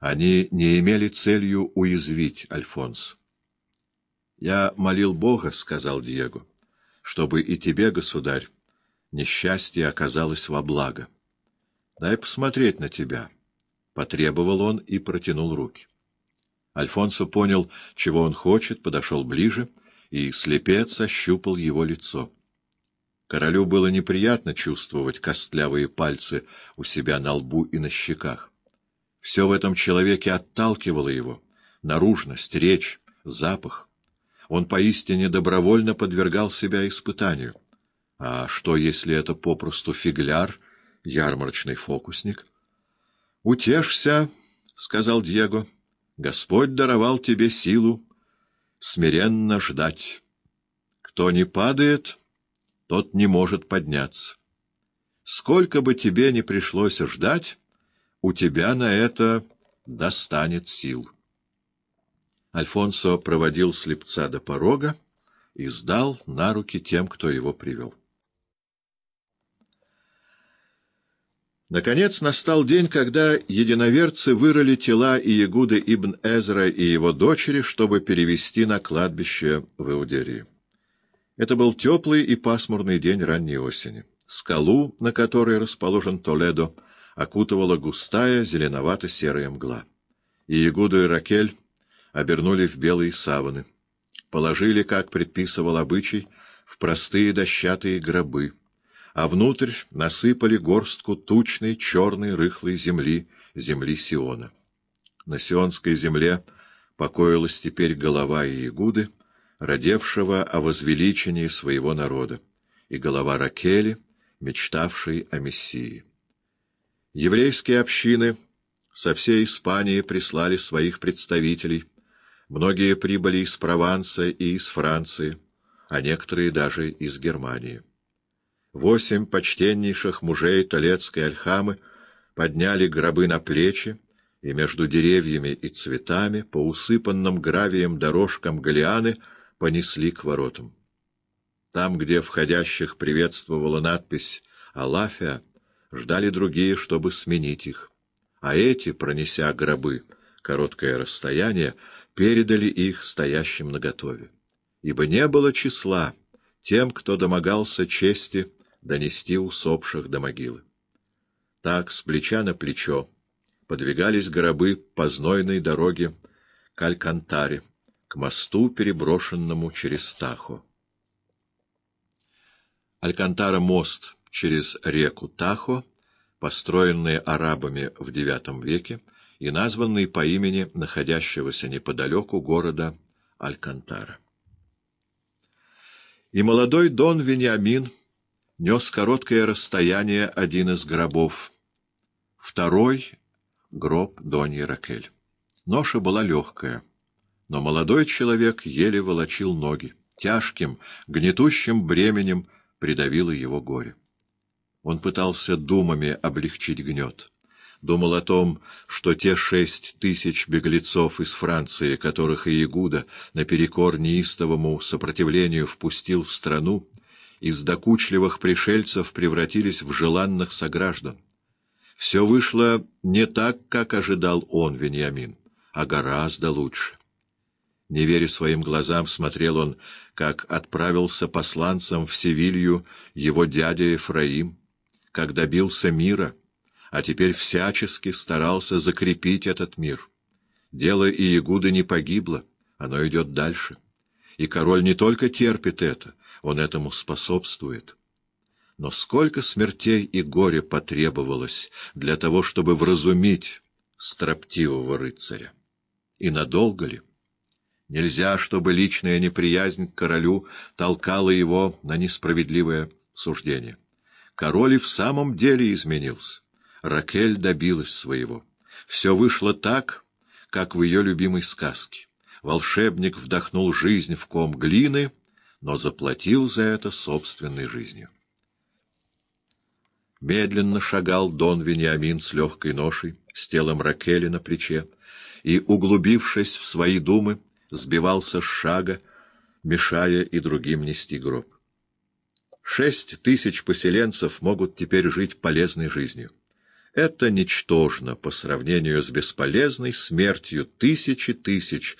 Они не имели целью уязвить Альфонс. «Я молил Бога, — сказал Диего, — чтобы и тебе, государь, несчастье оказалось во благо. Дай посмотреть на тебя». Потребовал он и протянул руки. Альфонсо понял, чего он хочет, подошел ближе, и слепец ощупал его лицо. Королю было неприятно чувствовать костлявые пальцы у себя на лбу и на щеках. Все в этом человеке отталкивало его — наружность, речь, запах. Он поистине добровольно подвергал себя испытанию. А что, если это попросту фигляр, ярмарочный фокусник? — Утешься, — сказал Диего, — Господь даровал тебе силу смиренно ждать. Кто не падает, тот не может подняться. Сколько бы тебе ни пришлось ждать, у тебя на это достанет сил. Альфонсо проводил слепца до порога и сдал на руки тем, кто его привел. Наконец настал день, когда единоверцы вырыли тела Иегуды ибн Эзра и его дочери, чтобы перевести на кладбище в Иудерии. Это был теплый и пасмурный день ранней осени. Скалу, на которой расположен Толедо, окутывала густая зеленовато-серая мгла. Иегуду и Ракель обернули в белые саваны. Положили, как предписывал обычай, в простые дощатые гробы — а внутрь насыпали горстку тучной черной рыхлой земли, земли Сиона. На сионской земле покоилась теперь голова Иегуды, родевшего о возвеличении своего народа, и голова Ракели, мечтавшей о Мессии. Еврейские общины со всей Испании прислали своих представителей, многие прибыли из Прованса и из Франции, а некоторые даже из Германии. Восемь почтеннейших мужей Толецкой Альхамы подняли гробы на плечи, и между деревьями и цветами по усыпанным гравием дорожкам Галианы понесли к воротам. Там, где входящих приветствовала надпись «Алафия», ждали другие, чтобы сменить их. А эти, пронеся гробы короткое расстояние, передали их стоящим наготове. Ибо не было числа тем, кто домогался чести, донести усопших до могилы. Так, с плеча на плечо, подвигались гробы по знойной дороге к Алькантаре, к мосту, переброшенному через Тахо. Алькантара — мост через реку Тахо, построенный арабами в IX веке и названный по имени находящегося неподалеку города Алькантара. И молодой Дон Вениамин нес короткое расстояние один из гробов. Второй — гроб Доньи Ракель. Ноша была легкая, но молодой человек еле волочил ноги. Тяжким, гнетущим бременем придавило его горе. Он пытался думами облегчить гнет. Думал о том, что те шесть тысяч беглецов из Франции, которых Иегуда наперекор неистовому сопротивлению впустил в страну, из докучливых пришельцев превратились в желанных сограждан. Все вышло не так, как ожидал он, Вениамин, а гораздо лучше. Не веря своим глазам, смотрел он, как отправился посланцем в Севилью его дядя Ефраим, как добился мира, а теперь всячески старался закрепить этот мир. Дело Иегуды не погибло, оно идет дальше. И король не только терпит это, он этому способствует. Но сколько смертей и горя потребовалось для того, чтобы вразумить строптивого рыцаря? И надолго ли? Нельзя, чтобы личная неприязнь к королю толкала его на несправедливое суждение. Король и в самом деле изменился. Ракель добилась своего. Все вышло так, как в ее любимой сказке. Волшебник вдохнул жизнь в ком глины — но заплатил за это собственной жизнью. Медленно шагал Дон Вениамин с легкой ношей, с телом Ракели на плече, и, углубившись в свои думы, сбивался с шага, мешая и другим нести гроб. Шесть тысяч поселенцев могут теперь жить полезной жизнью. это ничтожно по сравнению с бесполезной смертью тысячи тысяч